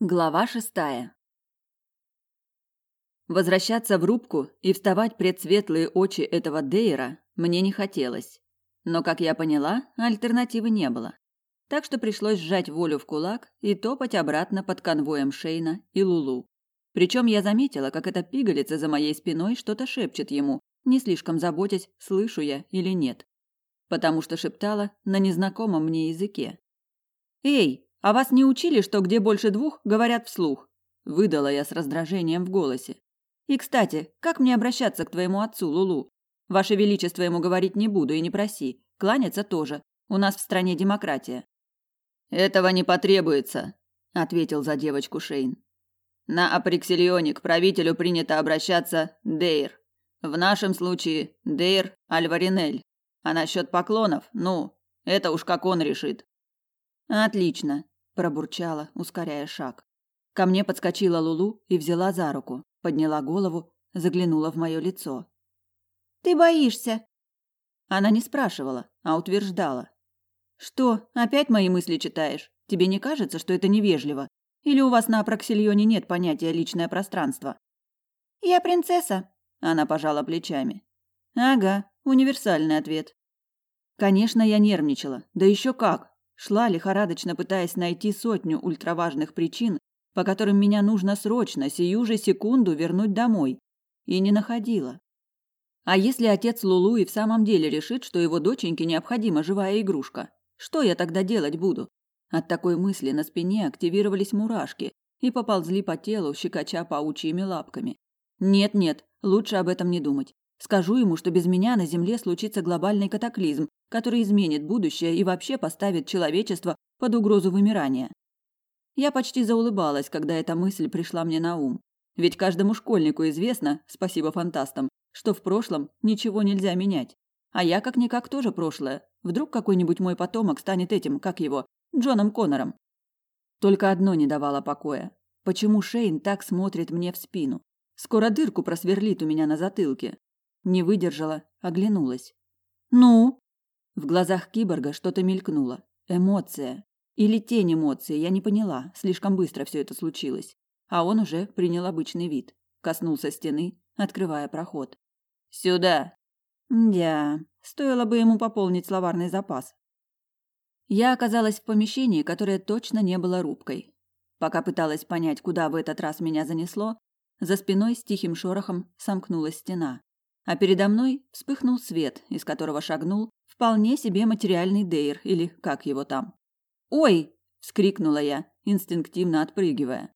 Глава шестая. Возвращаться в рубку и вставать пред светлые очи этого Дейра мне не хотелось. Но, как я поняла, альтернативы не было. Так что пришлось сжать волю в кулак и топать обратно под конвоем Шейна и Лулу. Причем я заметила, как эта пигалица за моей спиной что-то шепчет ему, не слишком заботясь, слышу я или нет. Потому что шептала на незнакомом мне языке. «Эй, а вас не учили, что где больше двух, говорят вслух?» Выдала я с раздражением в голосе. «И, кстати, как мне обращаться к твоему отцу, Лулу? Ваше Величество ему говорить не буду и не проси. Кланяться тоже. У нас в стране демократия». «Этого не потребуется», — ответил за девочку Шейн. «На Априксилионе к правителю принято обращаться Дейр. В нашем случае Дейр Альваринель. А насчет поклонов, ну, это уж как он решит». «Отлично пробурчала, ускоряя шаг. Ко мне подскочила Лулу и взяла за руку, подняла голову, заглянула в мое лицо. Ты боишься? Она не спрашивала, а утверждала. Что, опять мои мысли читаешь? Тебе не кажется, что это невежливо? Или у вас на Апраксильоне нет понятия личное пространство? Я принцесса, она пожала плечами. Ага, универсальный ответ. Конечно, я нервничала. Да еще как. Шла лихорадочно, пытаясь найти сотню ультраважных причин, по которым меня нужно срочно, сию же секунду вернуть домой. И не находила. А если отец Лулу и в самом деле решит, что его доченьке необходима живая игрушка? Что я тогда делать буду? От такой мысли на спине активировались мурашки и поползли по телу, щекоча паучьими лапками. Нет-нет, лучше об этом не думать. Скажу ему, что без меня на Земле случится глобальный катаклизм, который изменит будущее и вообще поставит человечество под угрозу вымирания. Я почти заулыбалась, когда эта мысль пришла мне на ум. Ведь каждому школьнику известно, спасибо фантастам, что в прошлом ничего нельзя менять. А я как-никак тоже прошлое. Вдруг какой-нибудь мой потомок станет этим, как его, Джоном Коннором. Только одно не давало покоя. Почему Шейн так смотрит мне в спину? Скоро дырку просверлит у меня на затылке. Не выдержала, оглянулась. «Ну?» В глазах киборга что-то мелькнуло. Эмоция. Или тень эмоции, я не поняла. Слишком быстро все это случилось. А он уже принял обычный вид. Коснулся стены, открывая проход. «Сюда!» «Дя, стоило бы ему пополнить словарный запас». Я оказалась в помещении, которое точно не было рубкой. Пока пыталась понять, куда в этот раз меня занесло, за спиной с тихим шорохом сомкнулась стена а передо мной вспыхнул свет, из которого шагнул вполне себе материальный Дейр или как его там. «Ой!» – вскрикнула я, инстинктивно отпрыгивая.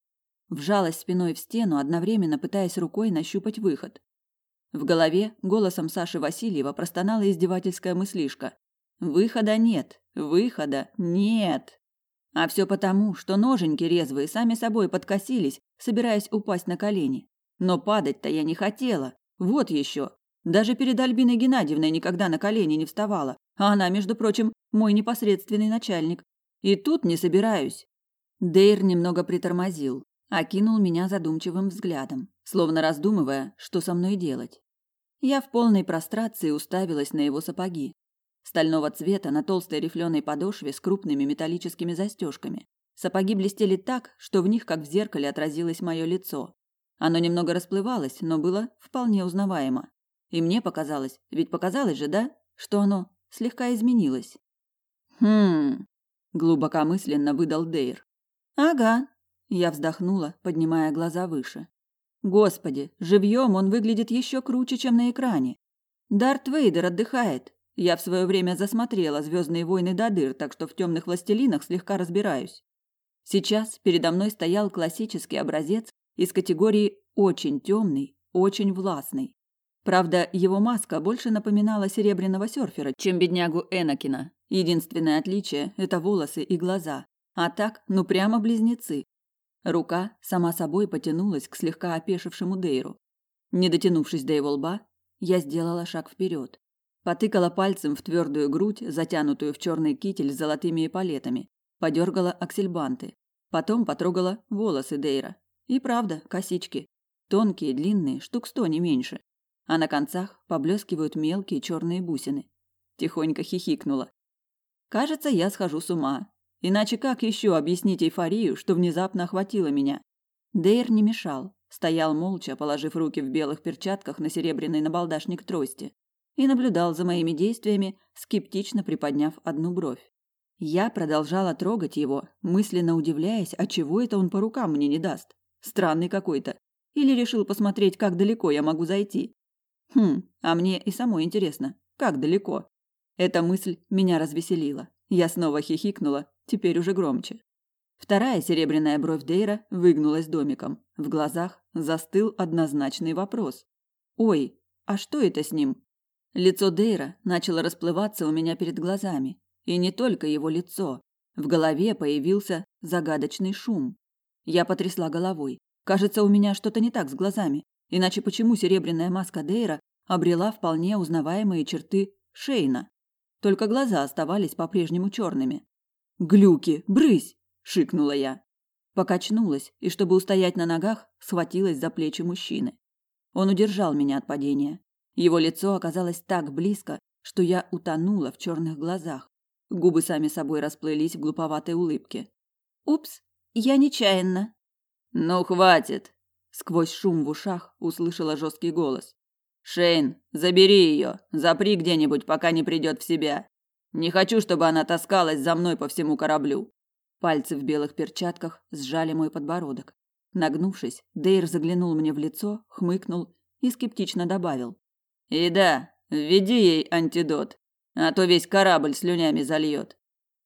Вжалась спиной в стену, одновременно пытаясь рукой нащупать выход. В голове голосом Саши Васильева простонала издевательская мыслишка. «Выхода нет! Выхода нет!» А все потому, что ноженьки резвые сами собой подкосились, собираясь упасть на колени. Но падать-то я не хотела. Вот еще. Даже перед Альбиной Геннадьевной никогда на колени не вставала, а она, между прочим, мой непосредственный начальник. И тут не собираюсь. Дейр немного притормозил, окинул меня задумчивым взглядом, словно раздумывая, что со мной делать. Я в полной прострации уставилась на его сапоги. Стального цвета на толстой рифленой подошве с крупными металлическими застежками. Сапоги блестели так, что в них, как в зеркале, отразилось мое лицо. Оно немного расплывалось, но было вполне узнаваемо. И мне показалось, ведь показалось же, да, что оно слегка изменилось. Хм, глубокомысленно выдал Дейр. Ага, я вздохнула, поднимая глаза выше. Господи, живьем он выглядит еще круче, чем на экране. Дарт Вейдер отдыхает. Я в свое время засмотрела Звездные войны до дыр, так что в темных властелинах слегка разбираюсь. Сейчас передо мной стоял классический образец из категории очень темный, очень властный. Правда, его маска больше напоминала серебряного серфера, чем беднягу Энакина. Единственное отличие – это волосы и глаза. А так, ну прямо близнецы. Рука сама собой потянулась к слегка опешившему Дейру. Не дотянувшись до его лба, я сделала шаг вперед. Потыкала пальцем в твердую грудь, затянутую в черный китель с золотыми эполетами. Подергала аксельбанты. Потом потрогала волосы Дейра. И правда, косички. Тонкие, длинные, штук сто не меньше а на концах поблескивают мелкие черные бусины. Тихонько хихикнула. Кажется, я схожу с ума. Иначе как еще объяснить эйфорию, что внезапно охватила меня? Дейр не мешал, стоял молча, положив руки в белых перчатках на серебряный набалдашник трости, и наблюдал за моими действиями, скептично приподняв одну бровь. Я продолжала трогать его, мысленно удивляясь, а чего это он по рукам мне не даст. Странный какой-то. Или решил посмотреть, как далеко я могу зайти. Хм, а мне и самой интересно, как далеко. Эта мысль меня развеселила. Я снова хихикнула, теперь уже громче. Вторая серебряная бровь Дейра выгнулась домиком. В глазах застыл однозначный вопрос. «Ой, а что это с ним?» Лицо Дейра начало расплываться у меня перед глазами. И не только его лицо. В голове появился загадочный шум. Я потрясла головой. Кажется, у меня что-то не так с глазами. Иначе почему серебряная маска Дейра обрела вполне узнаваемые черты Шейна? Только глаза оставались по-прежнему черными. «Глюки! Брысь!» – шикнула я. Покачнулась и, чтобы устоять на ногах, схватилась за плечи мужчины. Он удержал меня от падения. Его лицо оказалось так близко, что я утонула в черных глазах. Губы сами собой расплылись в глуповатой улыбке. «Упс, я нечаянно». «Ну, хватит!» Сквозь шум в ушах услышала жесткий голос. Шейн, забери ее, запри где-нибудь, пока не придет в себя. Не хочу, чтобы она таскалась за мной по всему кораблю. Пальцы в белых перчатках сжали мой подбородок. Нагнувшись, Дейр заглянул мне в лицо, хмыкнул и скептично добавил: "И да, введи ей антидот, а то весь корабль слюнями зальет».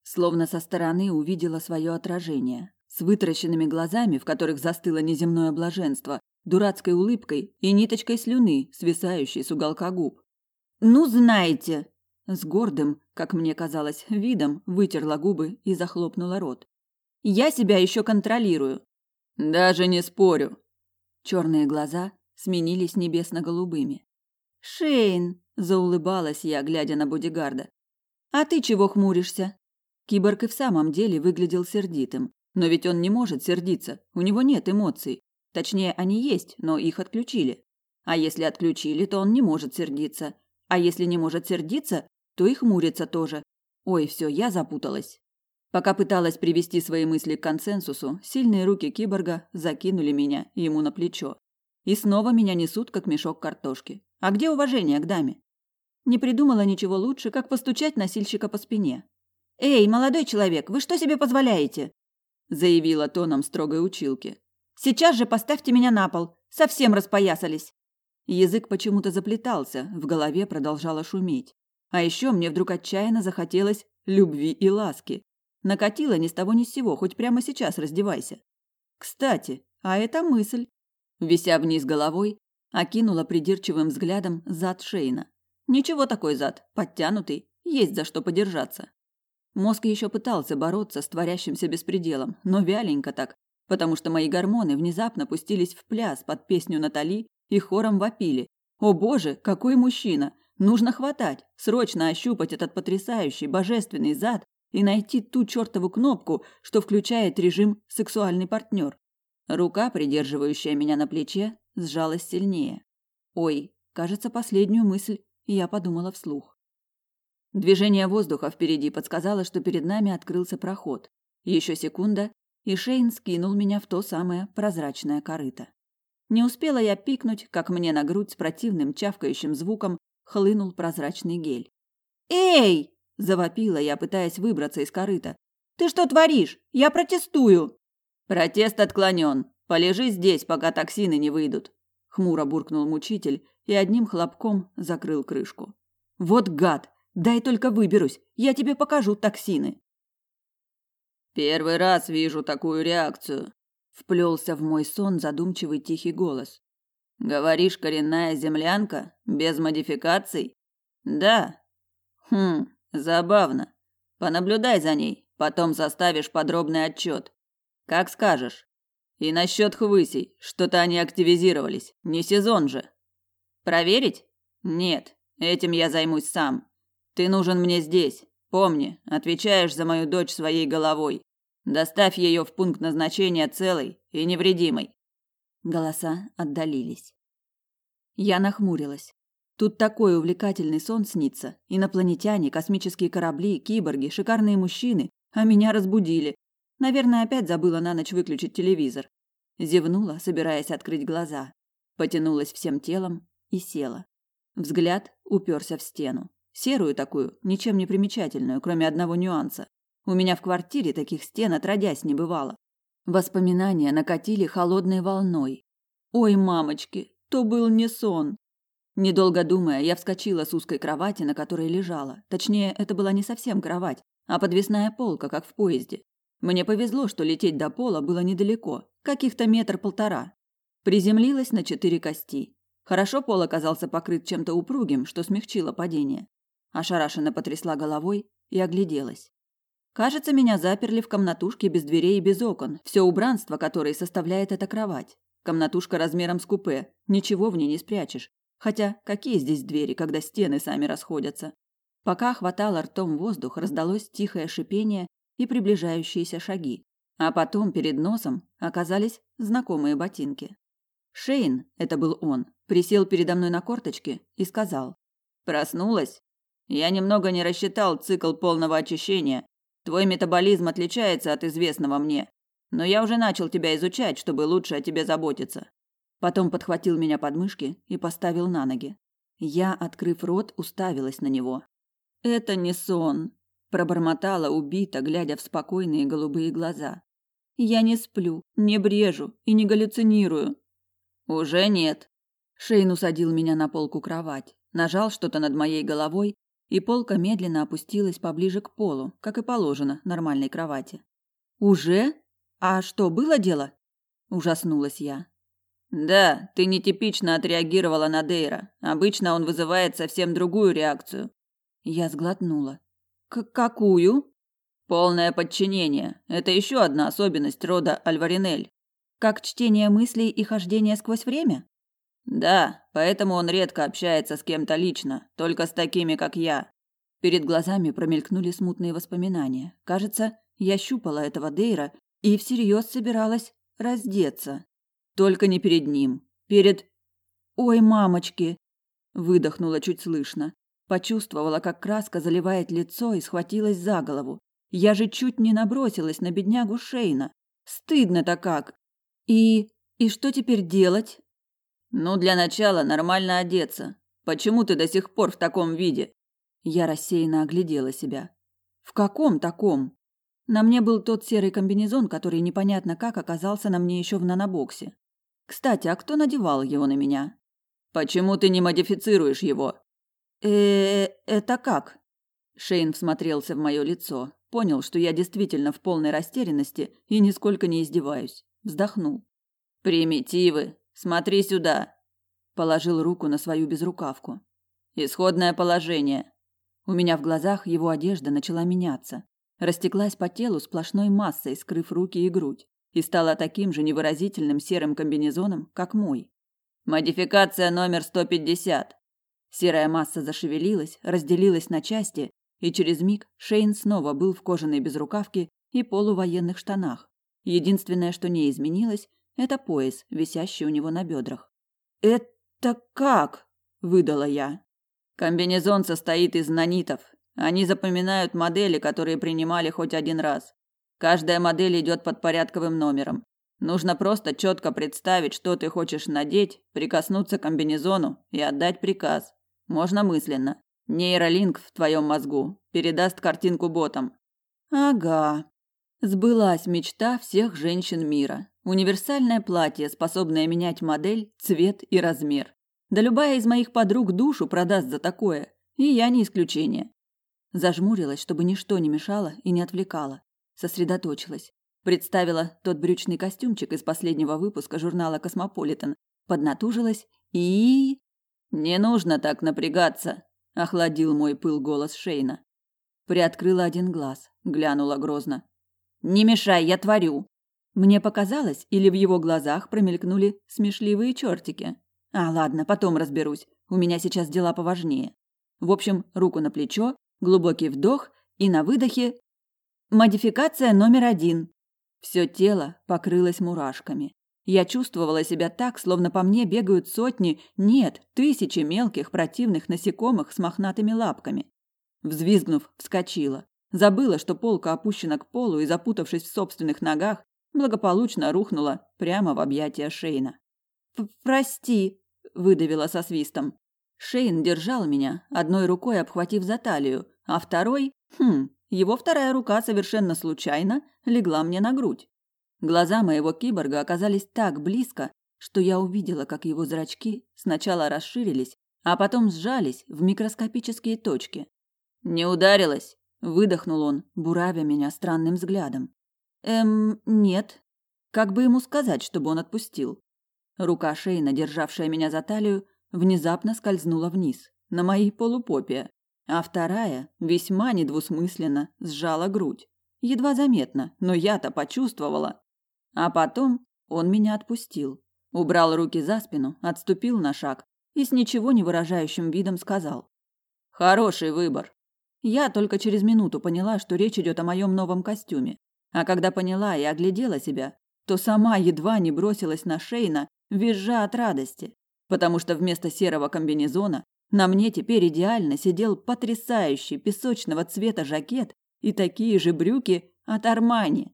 Словно со стороны увидела свое отражение, с вытаращенными глазами, в которых застыло неземное блаженство, дурацкой улыбкой и ниточкой слюны, свисающей с уголка губ. «Ну, знаете!» С гордым, как мне казалось, видом вытерла губы и захлопнула рот. «Я себя еще контролирую». «Даже не спорю». Черные глаза сменились небесно-голубыми. «Шейн!» – заулыбалась я, глядя на бодигарда. «А ты чего хмуришься?» Киборг и в самом деле выглядел сердитым. Но ведь он не может сердиться, у него нет эмоций. Точнее, они есть, но их отключили. А если отключили, то он не может сердиться. А если не может сердиться, то и хмурится тоже. Ой, все, я запуталась. Пока пыталась привести свои мысли к консенсусу, сильные руки киборга закинули меня ему на плечо. И снова меня несут, как мешок картошки. А где уважение к даме? Не придумала ничего лучше, как постучать носильщика по спине. «Эй, молодой человек, вы что себе позволяете?» Заявила тоном строгой училки. Сейчас же поставьте меня на пол. Совсем распоясались. Язык почему-то заплетался, в голове продолжало шуметь. А еще мне вдруг отчаянно захотелось любви и ласки. Накатило ни с того ни с сего, хоть прямо сейчас раздевайся. Кстати, а это мысль. Вися вниз головой, окинула придирчивым взглядом зад Шейна. Ничего такой зад, подтянутый, есть за что подержаться. Мозг еще пытался бороться с творящимся беспределом, но вяленько так, потому что мои гормоны внезапно пустились в пляс под песню Натали и хором вопили. «О боже, какой мужчина! Нужно хватать, срочно ощупать этот потрясающий, божественный зад и найти ту чертову кнопку, что включает режим «сексуальный партнер». Рука, придерживающая меня на плече, сжалась сильнее. Ой, кажется, последнюю мысль я подумала вслух. Движение воздуха впереди подсказало, что перед нами открылся проход. Еще секунда, и Шейн скинул меня в то самое прозрачное корыто. Не успела я пикнуть, как мне на грудь с противным чавкающим звуком хлынул прозрачный гель. «Эй!» – завопила я, пытаясь выбраться из корыта. «Ты что творишь? Я протестую!» «Протест отклонен. Полежи здесь, пока токсины не выйдут», – хмуро буркнул мучитель и одним хлопком закрыл крышку. «Вот гад! Дай только выберусь, я тебе покажу токсины!» Первый раз вижу такую реакцию, вплелся в мой сон задумчивый тихий голос. Говоришь, коренная землянка без модификаций? Да. Хм, забавно. Понаблюдай за ней, потом составишь подробный отчет. Как скажешь. И насчет хвысей, что-то они активизировались. Не сезон же. Проверить? Нет, этим я займусь сам. Ты нужен мне здесь, Помни, отвечаешь за мою дочь своей головой. Доставь ее в пункт назначения целой и невредимой. Голоса отдалились. Я нахмурилась. Тут такой увлекательный сон снится. Инопланетяне, космические корабли, киборги, шикарные мужчины, А меня разбудили. Наверное, опять забыла на ночь выключить телевизор. Зевнула, собираясь открыть глаза. Потянулась всем телом и села. Взгляд уперся в стену. Серую такую, ничем не примечательную, кроме одного нюанса. У меня в квартире таких стен отродясь не бывало. Воспоминания накатили холодной волной. Ой, мамочки, то был не сон. Недолго думая, я вскочила с узкой кровати, на которой лежала. Точнее, это была не совсем кровать, а подвесная полка, как в поезде. Мне повезло, что лететь до пола было недалеко, каких-то метр-полтора. Приземлилась на четыре кости. Хорошо пол оказался покрыт чем-то упругим, что смягчило падение. Ошарашенно потрясла головой и огляделась. Кажется, меня заперли в комнатушке без дверей и без окон, все убранство которой составляет эта кровать. Комнатушка размером с купе, ничего в ней не спрячешь. Хотя какие здесь двери, когда стены сами расходятся? Пока хватало ртом воздух, раздалось тихое шипение и приближающиеся шаги. А потом перед носом оказались знакомые ботинки. Шейн, это был он, присел передо мной на корточки и сказал. «Проснулась? Я немного не рассчитал цикл полного очищения. Твой метаболизм отличается от известного мне. Но я уже начал тебя изучать, чтобы лучше о тебе заботиться. Потом подхватил меня под мышки и поставил на ноги. Я, открыв рот, уставилась на него. Это не сон, пробормотала убито, глядя в спокойные голубые глаза. Я не сплю, не брежу и не галлюцинирую. Уже нет. Шейн усадил меня на полку кровать, нажал что-то над моей головой, и полка медленно опустилась поближе к полу, как и положено нормальной кровати. Уже? А что было дело? Ужаснулась я. Да, ты нетипично отреагировала на Дейра. Обычно он вызывает совсем другую реакцию. Я сглотнула. К какую? Полное подчинение. Это еще одна особенность рода Альваринель. Как чтение мыслей и хождение сквозь время? Да, поэтому он редко общается с кем-то лично, только с такими, как я. Перед глазами промелькнули смутные воспоминания. Кажется, я щупала этого Дейра и всерьез собиралась раздеться. Только не перед ним. Перед... Ой, мамочки! Выдохнула чуть слышно. Почувствовала, как краска заливает лицо и схватилась за голову. Я же чуть не набросилась на беднягу Шейна. Стыдно-то как. И... и что теперь делать? Ну, для начала нормально одеться. Почему ты до сих пор в таком виде? Я рассеянно оглядела себя. В каком таком? На мне был тот серый комбинезон, который непонятно как оказался на мне еще в нанобоксе. Кстати, а кто надевал его на меня? Почему ты не модифицируешь его? Э, это как? Шейн всмотрелся в мое лицо, понял, что я действительно в полной растерянности и нисколько не издеваюсь. Вздохнул. Примитивы. Смотри сюда. Положил руку на свою безрукавку. Исходное положение. У меня в глазах его одежда начала меняться, растеклась по телу сплошной массой, скрыв руки и грудь и стала таким же невыразительным серым комбинезоном, как мой. Модификация номер 150. Серая масса зашевелилась, разделилась на части, и через миг Шейн снова был в кожаной безрукавке и полувоенных штанах. Единственное, что не изменилось, это пояс, висящий у него на бедрах. «Это как?» – выдала я. Комбинезон состоит из нанитов. Они запоминают модели, которые принимали хоть один раз. Каждая модель идет под порядковым номером. Нужно просто четко представить, что ты хочешь надеть, прикоснуться к комбинезону и отдать приказ. Можно мысленно. Нейролинк в твоем мозгу передаст картинку ботам. Ага. Сбылась мечта всех женщин мира. Универсальное платье, способное менять модель, цвет и размер. Да любая из моих подруг душу продаст за такое, и я не исключение. Зажмурилась, чтобы ничто не мешало и не отвлекало сосредоточилась. Представила тот брючный костюмчик из последнего выпуска журнала Космополитен, поднатужилась и... «Не нужно так напрягаться», – охладил мой пыл голос Шейна. Приоткрыла один глаз, глянула грозно. «Не мешай, я творю!» Мне показалось, или в его глазах промелькнули смешливые чертики. А, ладно, потом разберусь. У меня сейчас дела поважнее. В общем, руку на плечо, глубокий вдох и на выдохе Модификация номер один. Все тело покрылось мурашками. Я чувствовала себя так, словно по мне бегают сотни, нет, тысячи мелких противных насекомых с мохнатыми лапками. Взвизгнув, вскочила. Забыла, что полка опущена к полу и, запутавшись в собственных ногах, благополучно рухнула прямо в объятия Шейна. «Прости», – выдавила со свистом. Шейн держал меня, одной рукой обхватив за талию, а второй, хм, его вторая рука совершенно случайно легла мне на грудь. Глаза моего киборга оказались так близко, что я увидела, как его зрачки сначала расширились, а потом сжались в микроскопические точки. «Не ударилась?» – выдохнул он, буравя меня странным взглядом. «Эм, нет». Как бы ему сказать, чтобы он отпустил? Рука Шейна, державшая меня за талию, внезапно скользнула вниз, на моей полупопе, а вторая, весьма недвусмысленно, сжала грудь. Едва заметно, но я-то почувствовала. А потом он меня отпустил, убрал руки за спину, отступил на шаг и с ничего не выражающим видом сказал: "Хороший выбор". Я только через минуту поняла, что речь идет о моем новом костюме. А когда поняла и оглядела себя, то сама едва не бросилась на Шейна, визжа от радости, потому что вместо серого комбинезона на мне теперь идеально сидел потрясающий песочного цвета жакет и такие же брюки от Армани.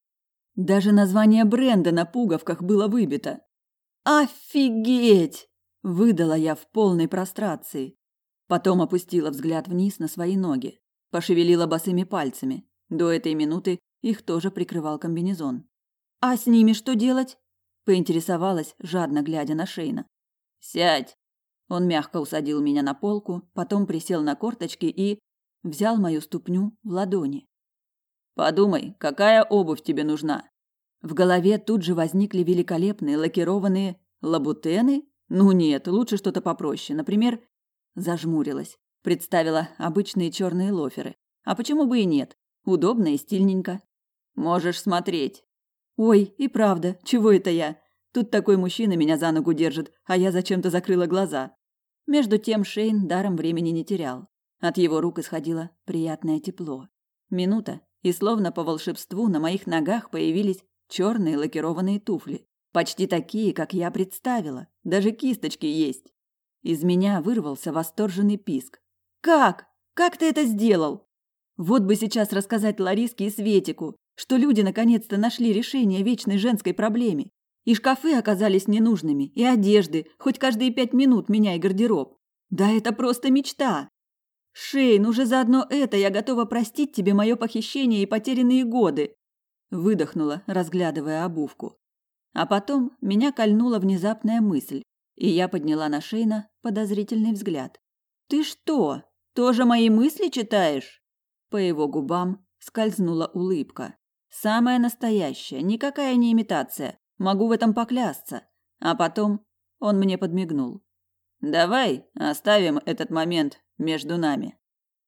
Даже название бренда на пуговках было выбито. «Офигеть!» – выдала я в полной прострации. Потом опустила взгляд вниз на свои ноги, пошевелила босыми пальцами. До этой минуты их тоже прикрывал комбинезон. «А с ними что делать?» – поинтересовалась, жадно глядя на Шейна. «Сядь!» Он мягко усадил меня на полку, потом присел на корточки и взял мою ступню в ладони. Подумай, какая обувь тебе нужна? В голове тут же возникли великолепные лакированные лабутены. Ну нет, лучше что-то попроще. Например, зажмурилась, представила обычные черные лоферы. А почему бы и нет? Удобно и стильненько. Можешь смотреть. Ой, и правда, чего это я? Тут такой мужчина меня за ногу держит, а я зачем-то закрыла глаза. Между тем Шейн даром времени не терял. От его рук исходило приятное тепло. Минута, и словно по волшебству на моих ногах появились черные лакированные туфли, почти такие, как я представила. Даже кисточки есть. Из меня вырвался восторженный писк. Как? Как ты это сделал? Вот бы сейчас рассказать Лариске и Светику, что люди наконец-то нашли решение вечной женской проблеме. И шкафы оказались ненужными, и одежды, хоть каждые пять минут меняй гардероб. Да это просто мечта. Шейн, уже заодно это я готова простить тебе мое похищение и потерянные годы. Выдохнула, разглядывая обувку. А потом меня кольнула внезапная мысль, и я подняла на Шейна подозрительный взгляд. Ты что, тоже мои мысли читаешь? По его губам скользнула улыбка. Самая настоящая, никакая не имитация. Могу в этом поклясться. А потом он мне подмигнул. Давай оставим этот момент между нами.